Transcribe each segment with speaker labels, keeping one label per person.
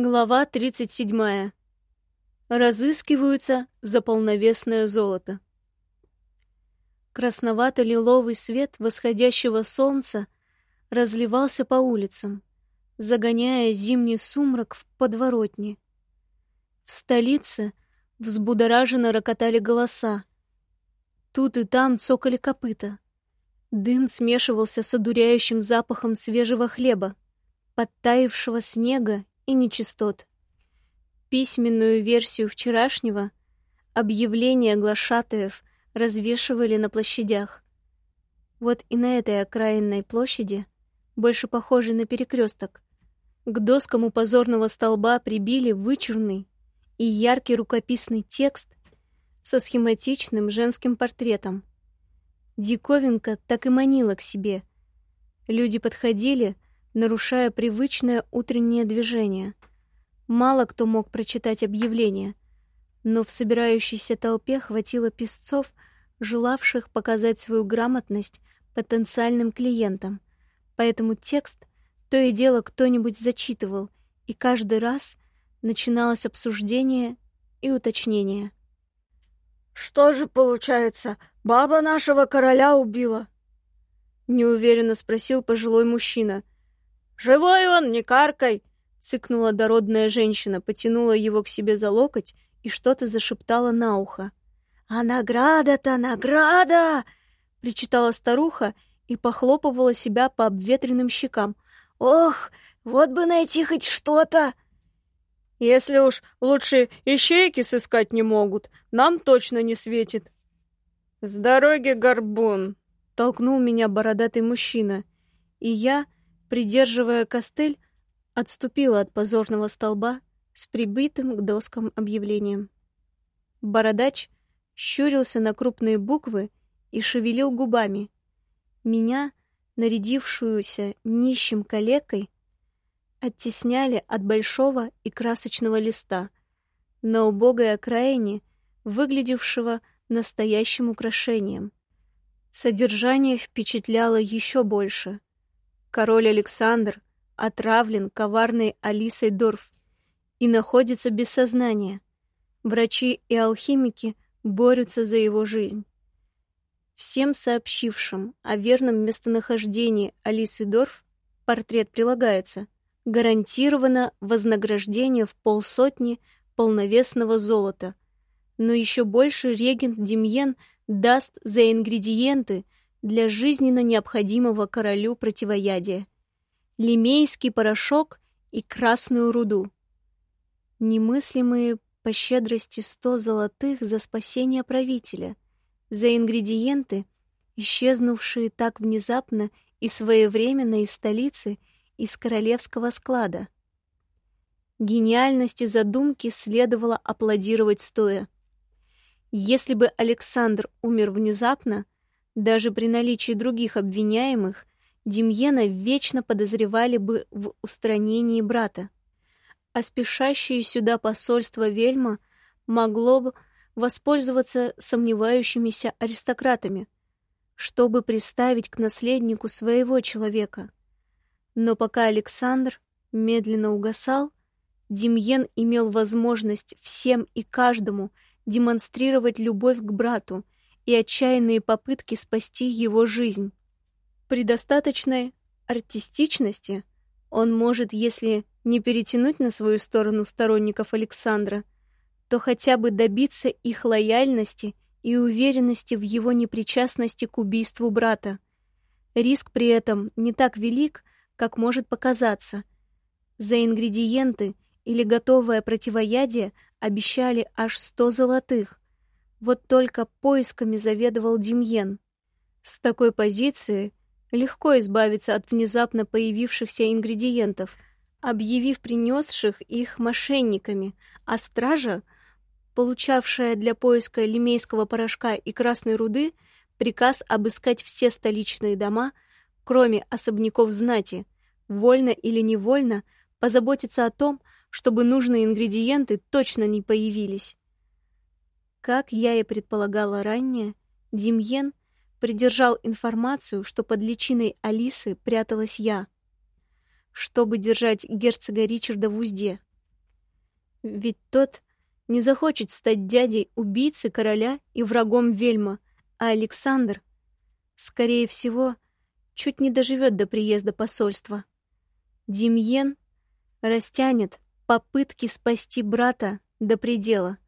Speaker 1: Глава 37. Разыскиваются за полновесное золото. Красновато-лиловый свет восходящего солнца разливался по улицам, загоняя зимний сумрак в подворотни. В столице взбудораженно рокотали голоса. Тут и там цокали копыта. Дым смешивался с одуряющим запахом свежего хлеба, подтаившего снега и нечистот. Письменную версию вчерашнего объявления глашатаев развешивали на площадях. Вот и на этой окраинной площади, больше похожей на перекресток, к доскам у позорного столба прибили вычурный и яркий рукописный текст со схематичным женским портретом. Диковинка так и манила к себе. Люди подходили, нарушая привычное утреннее движение. Мало кто мог прочитать объявление, но в собирающейся толпе хватило песцов, желавших показать свою грамотность потенциальным клиентам. Поэтому текст то и дело кто-нибудь зачитывал, и каждый раз начиналось обсуждение и уточнение.
Speaker 2: «Что же получается, баба нашего короля убила?»
Speaker 1: Неуверенно спросил пожилой мужчина —
Speaker 2: «Живой он, не каркай!»
Speaker 1: — цыкнула дородная женщина, потянула его к себе за локоть и что-то зашептала на ухо.
Speaker 2: «А награда-то награда!» — причитала старуха и похлопывала себя по обветренным щекам. «Ох, вот бы найти хоть что-то!»
Speaker 3: «Если уж лучше ищейки сыскать не могут, нам точно не светит». «С дороги, горбун!»
Speaker 1: — толкнул меня бородатый мужчина, и я придерживая костыль, отступила от позорного столба с прибитым к доскам объявлением. Бородач щурился на крупные буквы и шевелил губами. Меня, нарядившуюся нищим калекой, оттесняли от большого и красочного листа на убогой окраине, выглядевшего настоящим украшением. Содержание впечатляло еще больше — Король Александр отравлен коварной Алисой Дорф и находится без сознания. Врачи и алхимики борются за его жизнь. Всем сообщившим о верном местонахождении Алисы Дорф портрет прилагается. Гарантировано вознаграждение в полсотни полновесного золота. Но еще больше регент Демьен даст за ингредиенты – для жизненно необходимого королю противоядия. Лимейский порошок и красную руду. Немыслимые по щедрости сто золотых за спасение правителя, за ингредиенты, исчезнувшие так внезапно и своевременно из столицы, из королевского склада. Гениальности задумки следовало аплодировать стоя. Если бы Александр умер внезапно, даже при наличии других обвиняемых Демьена вечно подозревали бы в устранении брата. А спешащее сюда посольство Вельма могло бы воспользоваться сомневающимися аристократами, чтобы приставить к наследнику своего человека. Но пока Александр медленно угасал, Демьен имел возможность всем и каждому демонстрировать любовь к брату — и отчаянные попытки спасти его жизнь. При достаточной артистичности он может, если не перетянуть на свою сторону сторонников Александра, то хотя бы добиться их лояльности и уверенности в его непричастности к убийству брата. Риск при этом не так велик, как может показаться. За ингредиенты или готовое противоядие обещали аж сто золотых, вот только поисками заведовал Демьен. С такой позиции легко избавиться от внезапно появившихся ингредиентов, объявив принесших их мошенниками, а стража, получавшая для поиска лимейского порошка и красной руды, приказ обыскать все столичные дома, кроме особняков знати, вольно или невольно, позаботиться о том, чтобы нужные ингредиенты точно не появились. Как я и предполагала ранее, Демьен придержал информацию, что под личиной Алисы пряталась я, чтобы держать герцога Ричарда в узде. Ведь тот не захочет стать дядей убийцы короля и врагом Вельма, а Александр, скорее всего, чуть не доживет до приезда посольства. Демьен растянет попытки спасти брата до предела,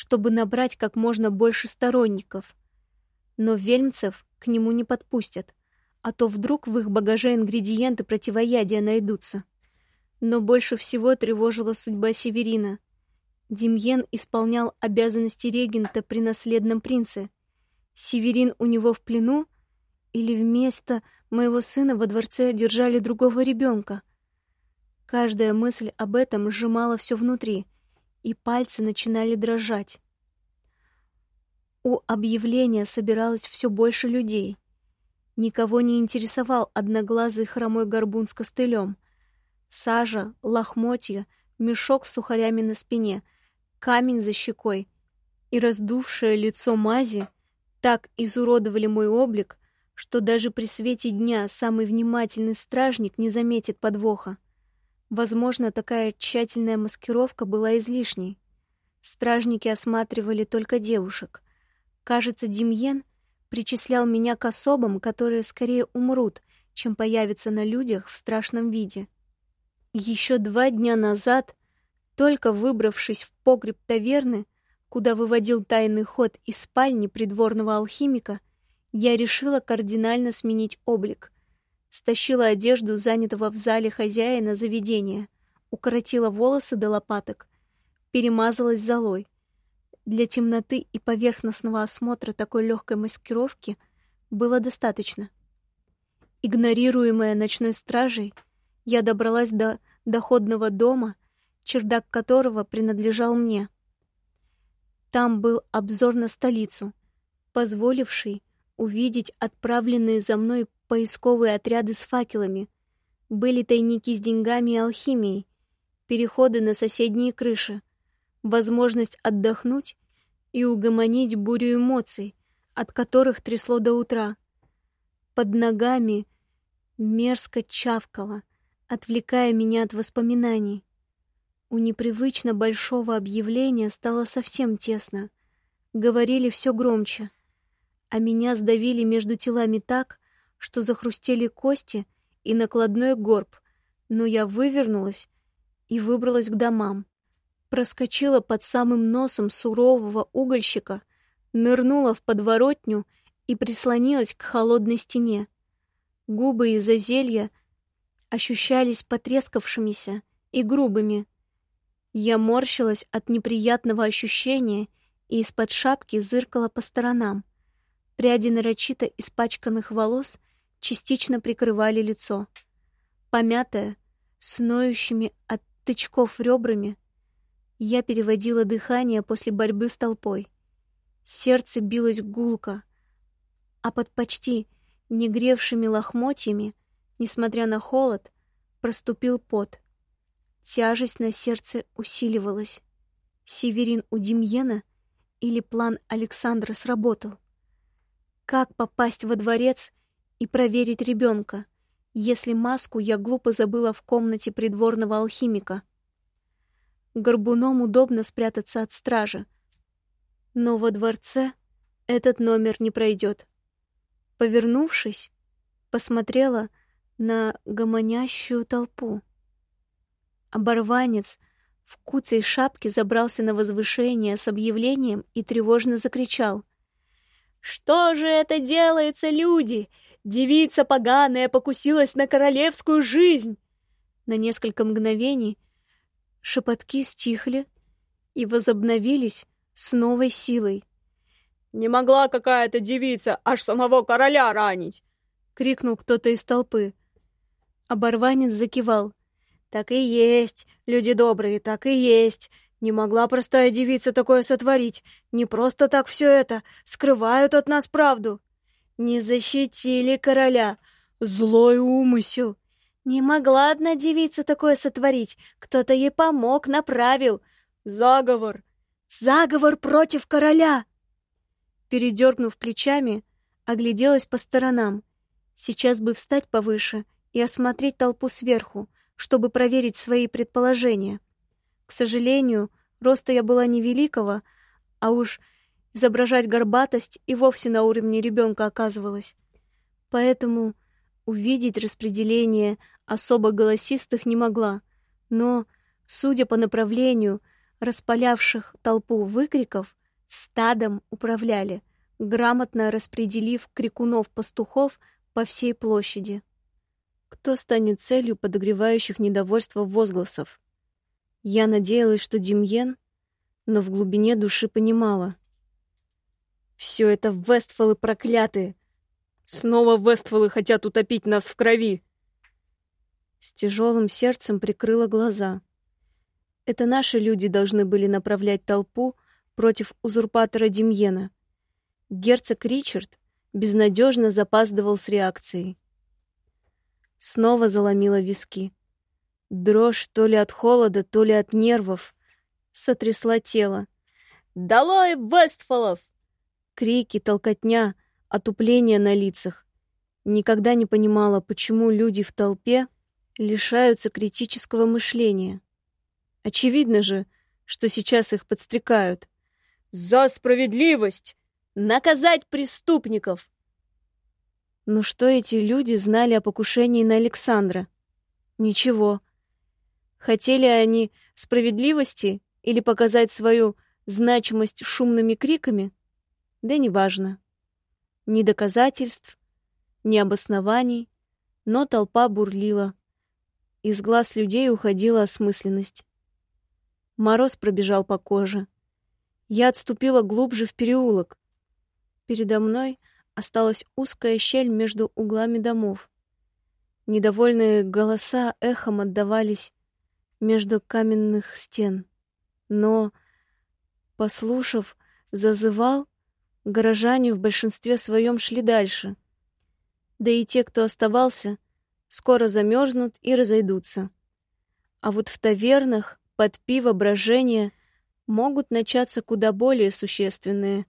Speaker 1: чтобы набрать как можно больше сторонников. Но вельмцев к нему не подпустят, а то вдруг в их багаже ингредиенты противоядия найдутся. Но больше всего тревожила судьба Северина. Демьен исполнял обязанности регента при наследном принце. Северин у него в плену или вместо моего сына во дворце держали другого ребенка? Каждая мысль об этом сжимала все внутри, и пальцы начинали дрожать. У объявления собиралось все больше людей. Никого не интересовал одноглазый хромой горбун с костылем. Сажа, лохмотья, мешок с сухарями на спине, камень за щекой и раздувшее лицо мази так изуродовали мой облик, что даже при свете дня самый внимательный стражник не заметит подвоха. Возможно, такая тщательная маскировка была излишней. Стражники осматривали только девушек. Кажется, Демьен причислял меня к особам, которые скорее умрут, чем появятся на людях в страшном виде. Еще два дня назад, только выбравшись в погреб таверны, куда выводил тайный ход из спальни придворного алхимика, я решила кардинально сменить облик — стащила одежду занятого в зале хозяина заведения, укоротила волосы до лопаток, перемазалась золой. Для темноты и поверхностного осмотра такой легкой маскировки было достаточно. Игнорируемая ночной стражей, я добралась до доходного дома, чердак которого принадлежал мне. Там был обзор на столицу, позволивший увидеть отправленные за мной поисковые отряды с факелами, были тайники с деньгами и алхимией, переходы на соседние крыши, возможность отдохнуть и угомонить бурю эмоций, от которых трясло до утра. Под ногами мерзко чавкало, отвлекая меня от воспоминаний. У непривычно большого объявления стало совсем тесно. Говорили все громче, а меня сдавили между телами так, что захрустели кости и накладной горб, но я вывернулась и выбралась к домам. Проскочила под самым носом сурового угольщика, нырнула в подворотню и прислонилась к холодной стене. Губы из-за зелья ощущались потрескавшимися и грубыми. Я морщилась от неприятного ощущения и из-под шапки зыркала по сторонам. Пряди нарочито испачканных волос — частично прикрывали лицо. Помятая, с ноющими от тычков ребрами, я переводила дыхание после борьбы с толпой. Сердце билось гулко, а под почти негревшими лохмотьями, несмотря на холод, проступил пот. Тяжесть на сердце усиливалась. Северин у Демьена или план Александра сработал? Как попасть во дворец и проверить ребенка, если маску я глупо забыла в комнате придворного алхимика. Горбуном удобно спрятаться от стражи, но во дворце этот номер не пройдет. Повернувшись, посмотрела на гомонящую толпу. Оборванец в куцей шапке забрался на возвышение с объявлением и тревожно закричал. «Что же это делается, люди? Девица поганая покусилась на королевскую жизнь!» На несколько мгновений шепотки стихли и возобновились с новой силой.
Speaker 3: «Не могла какая-то девица аж самого короля ранить!»
Speaker 1: — крикнул кто-то из толпы. Оборванец закивал. «Так и есть, люди добрые, так и есть. Не могла простая девица такое сотворить. Не просто так все это. Скрывают от нас правду». Не защитили короля. Злой умысел. Не могла одна девица такое сотворить. Кто-то ей помог, направил. Заговор. Заговор против короля. Передернув плечами, огляделась по сторонам. Сейчас бы встать повыше и осмотреть толпу сверху, чтобы проверить свои предположения. К сожалению, роста я была невеликого, а уж изображать горбатость и вовсе на уровне ребенка оказывалась. Поэтому увидеть распределение особо голосистых не могла, но, судя по направлению распалявших толпу выкриков, стадом управляли, грамотно распределив крикунов-пастухов по всей площади. Кто станет целью подогревающих недовольство возгласов? Я надеялась, что Демьен, но в глубине души понимала. Все это Вестфолы проклятые! Снова Вестфолы хотят утопить нас в крови! С тяжелым сердцем прикрыла глаза. Это наши люди должны были направлять толпу против узурпатора Демьена. Герцог Ричард безнадежно запаздывал с реакцией. Снова заломила виски. Дрожь то ли от холода, то ли от нервов сотрясла тело. «Долой Вестфолов!» Крики, толкотня, отупление на лицах. Никогда не понимала, почему люди в толпе лишаются критического мышления. Очевидно же, что сейчас их подстрекают. «За справедливость! Наказать преступников!» Но что эти люди знали о покушении на Александра? Ничего. Хотели они справедливости или показать свою значимость шумными криками? Да неважно. Ни доказательств, ни обоснований, но толпа бурлила. Из глаз людей уходила осмысленность. Мороз пробежал по коже. Я отступила глубже в переулок. Передо мной осталась узкая щель между углами домов. Недовольные голоса эхом отдавались между каменных стен. Но, послушав, зазывал Горожане в большинстве своем шли дальше. Да и те, кто оставался, скоро замерзнут и разойдутся. А вот в тавернах под пиво брожения могут начаться куда более существенные.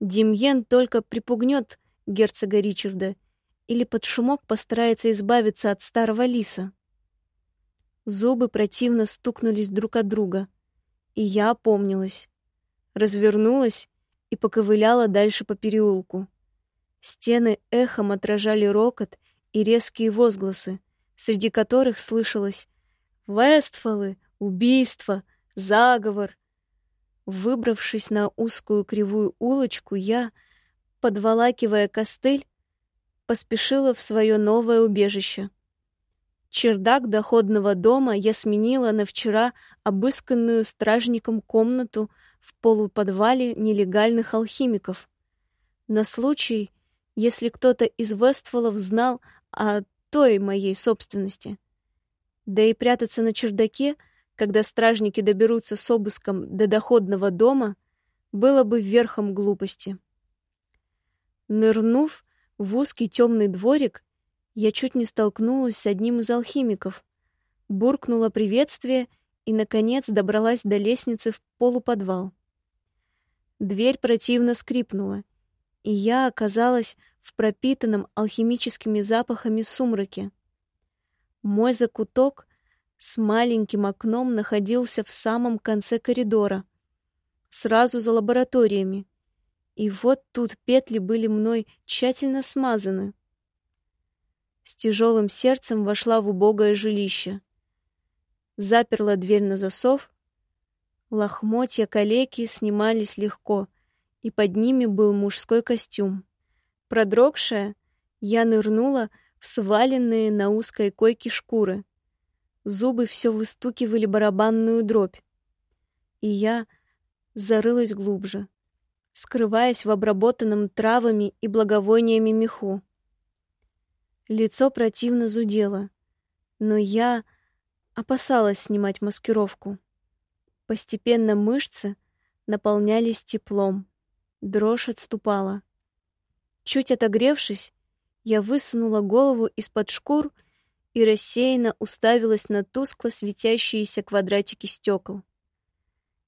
Speaker 1: Демьен только припугнет герцога Ричарда или под шумок постарается избавиться от старого лиса. Зубы противно стукнулись друг от друга, и я опомнилась. Развернулась и поковыляла дальше по переулку. Стены эхом отражали рокот и резкие возгласы, среди которых слышалось «Вестфалы! Убийство! Заговор!» Выбравшись на узкую кривую улочку, я, подволакивая костыль, поспешила в свое новое убежище. Чердак доходного дома я сменила на вчера обысканную стражником комнату в полуподвале нелегальных алхимиков. На случай, если кто-то из Вестфолов знал о той моей собственности. Да и прятаться на чердаке, когда стражники доберутся с обыском до доходного дома, было бы верхом глупости. Нырнув в узкий темный дворик, я чуть не столкнулась с одним из алхимиков, буркнула приветствие — и, наконец, добралась до лестницы в полуподвал. Дверь противно скрипнула, и я оказалась в пропитанном алхимическими запахами сумраке. Мой закуток с маленьким окном находился в самом конце коридора, сразу за лабораториями. И вот тут петли были мной тщательно смазаны. С тяжелым сердцем вошла в убогое жилище — заперла дверь на засов. Лохмотья калеки снимались легко, и под ними был мужской костюм. Продрогшая, я нырнула в сваленные на узкой койке шкуры. Зубы все выстукивали барабанную дробь. И я зарылась глубже, скрываясь в обработанном травами и благовониями меху. Лицо противно зудело, но я опасалась снимать маскировку. Постепенно мышцы наполнялись теплом, дрожь отступала. Чуть отогревшись, я высунула голову из-под шкур и рассеянно уставилась на тускло светящиеся квадратики стекол.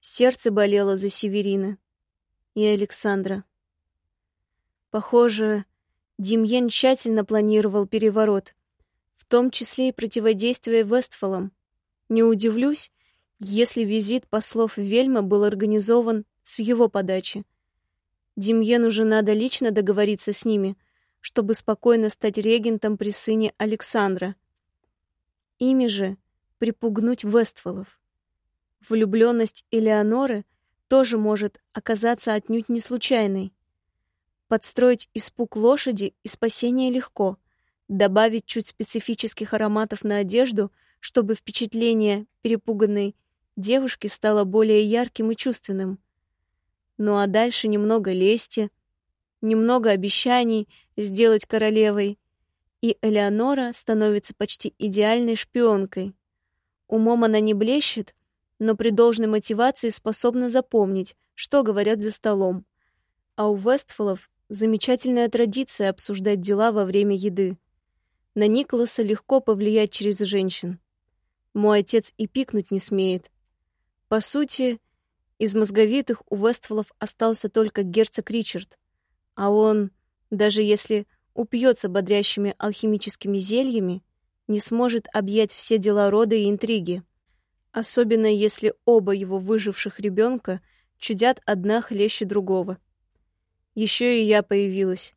Speaker 1: Сердце болело за Северина и Александра. Похоже, Демьен тщательно планировал переворот — том числе и противодействие Вестфалам. Не удивлюсь, если визит послов Вельма был организован с его подачи. Демьену же надо лично договориться с ними, чтобы спокойно стать регентом при сыне Александра. Ими же припугнуть Вестфолов. Влюбленность Элеоноры тоже может оказаться отнюдь не случайной. Подстроить испуг лошади и спасение легко, добавить чуть специфических ароматов на одежду, чтобы впечатление перепуганной девушки стало более ярким и чувственным. Ну а дальше немного лести, немного обещаний сделать королевой, и Элеонора становится почти идеальной шпионкой. Умом она не блещет, но при должной мотивации способна запомнить, что говорят за столом. А у Вестфолов замечательная традиция обсуждать дела во время еды. На Николаса легко повлиять через женщин. Мой отец и пикнуть не смеет. По сути, из мозговитых у Вестфолов остался только герцог Ричард, а он, даже если упьется бодрящими алхимическими зельями, не сможет объять все дела рода и интриги особенно если оба его выживших ребенка чудят одна хлеще другого. Еще и я появилась.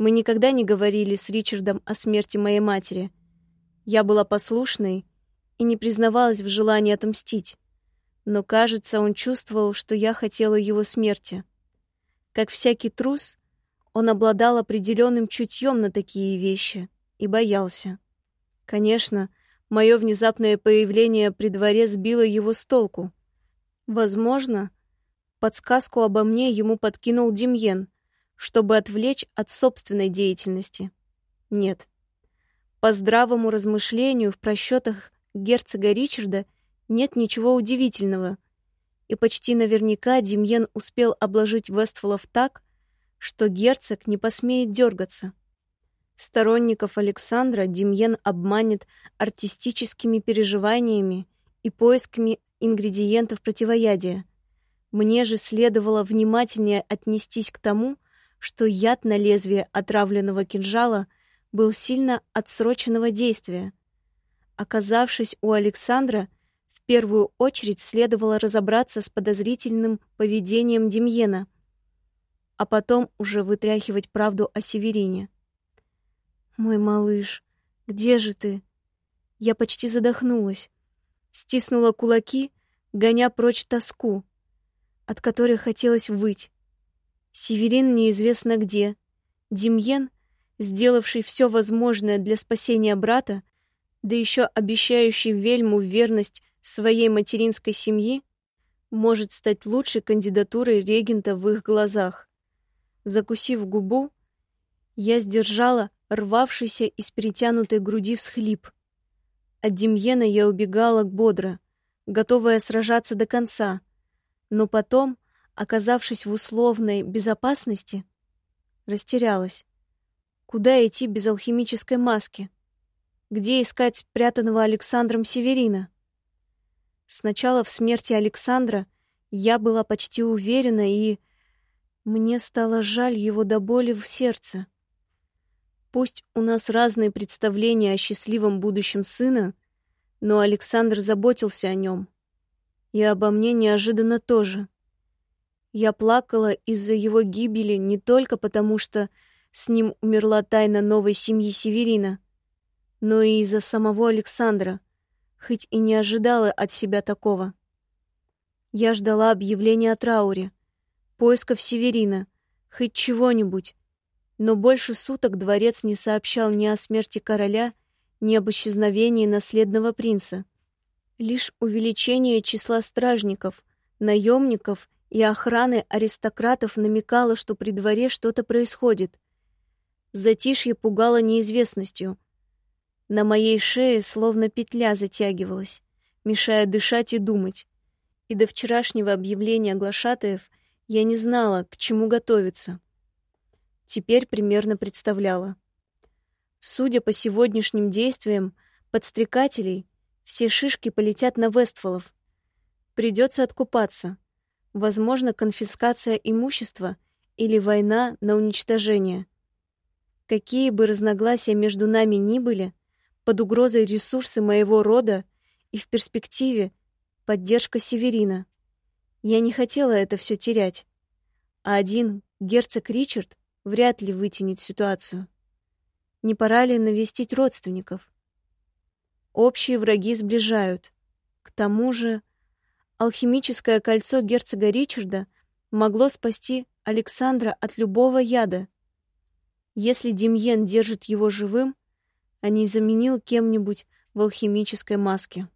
Speaker 1: Мы никогда не говорили с Ричардом о смерти моей матери. Я была послушной и не признавалась в желании отомстить. Но, кажется, он чувствовал, что я хотела его смерти. Как всякий трус, он обладал определенным чутьем на такие вещи и боялся. Конечно, Мое внезапное появление при дворе сбило его с толку. Возможно, подсказку обо мне ему подкинул Демьен, чтобы отвлечь от собственной деятельности. Нет. По здравому размышлению в просчетах герцога Ричарда нет ничего удивительного, и почти наверняка Демьен успел обложить Вестфолов так, что герцог не посмеет дергаться. Сторонников Александра Демьен обманет артистическими переживаниями и поисками ингредиентов противоядия. Мне же следовало внимательнее отнестись к тому, что яд на лезвие отравленного кинжала был сильно отсроченного действия. Оказавшись у Александра, в первую очередь следовало разобраться с подозрительным поведением Демьена, а потом уже вытряхивать правду о Северине. Мой малыш, где же ты? Я почти задохнулась. Стиснула кулаки, гоня прочь тоску, от которой хотелось выть. Северин неизвестно где. Демьен, сделавший все возможное для спасения брата, да еще обещающий Вельму верность своей материнской семьи, может стать лучшей кандидатурой регента в их глазах. Закусив губу, я сдержала рвавшийся из перетянутой груди всхлип. От Демьена я убегала бодро, готовая сражаться до конца, но потом, оказавшись в условной безопасности, растерялась. Куда идти без алхимической маски? Где искать спрятанного Александром Северина? Сначала в смерти Александра я была почти уверена, и мне стало жаль его до боли в сердце. Пусть у нас разные представления о счастливом будущем сына, но Александр заботился о нем. И обо мне неожиданно тоже. Я плакала из-за его гибели не только потому, что с ним умерла тайна новой семьи Северина, но и из-за самого Александра, хоть и не ожидала от себя такого. Я ждала объявления о трауре, поисков Северина, хоть чего-нибудь, но больше суток дворец не сообщал ни о смерти короля, ни об исчезновении наследного принца. Лишь увеличение числа стражников, наемников и охраны аристократов намекало, что при дворе что-то происходит. Затишье пугало неизвестностью. На моей шее словно петля затягивалась, мешая дышать и думать. И до вчерашнего объявления глашатаев я не знала, к чему готовиться теперь примерно представляла. Судя по сегодняшним действиям подстрекателей, все шишки полетят на Вестфолов. Придется откупаться. Возможно, конфискация имущества или война на уничтожение. Какие бы разногласия между нами ни были, под угрозой ресурсы моего рода и в перспективе поддержка Северина. Я не хотела это все терять. А один герцог Ричард вряд ли вытянет ситуацию. Не пора ли навестить родственников? Общие враги сближают. К тому же алхимическое кольцо герцога Ричарда могло спасти Александра от любого яда. Если Демьен держит его живым, а не заменил кем-нибудь в алхимической маске.